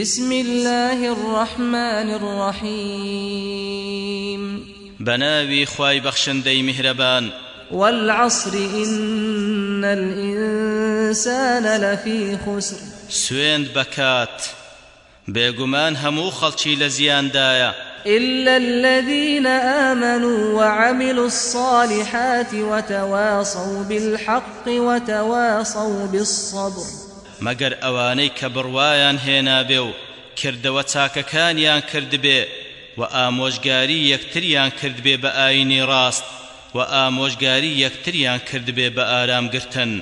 بسم الله الرحمن الرحيم بناوي خواي بخشن دي مهربان والعصر إن الإنسان لفي خسر سويند بكات بيقمان همو خلشي لزيان دايا إلا الذين آمنوا وعملوا الصالحات وتواصوا بالحق وتواصوا بالصبر مەگەر ئەوانەی کە بڕوایان هێنا بێ و کردەوە چاکەکانیان کردبێ و ئامۆژگاری یەکتریان کردبێ بە ئاینی ڕاست و ئامۆژگاری یەکتریان کردبێ بە ئارامگرتن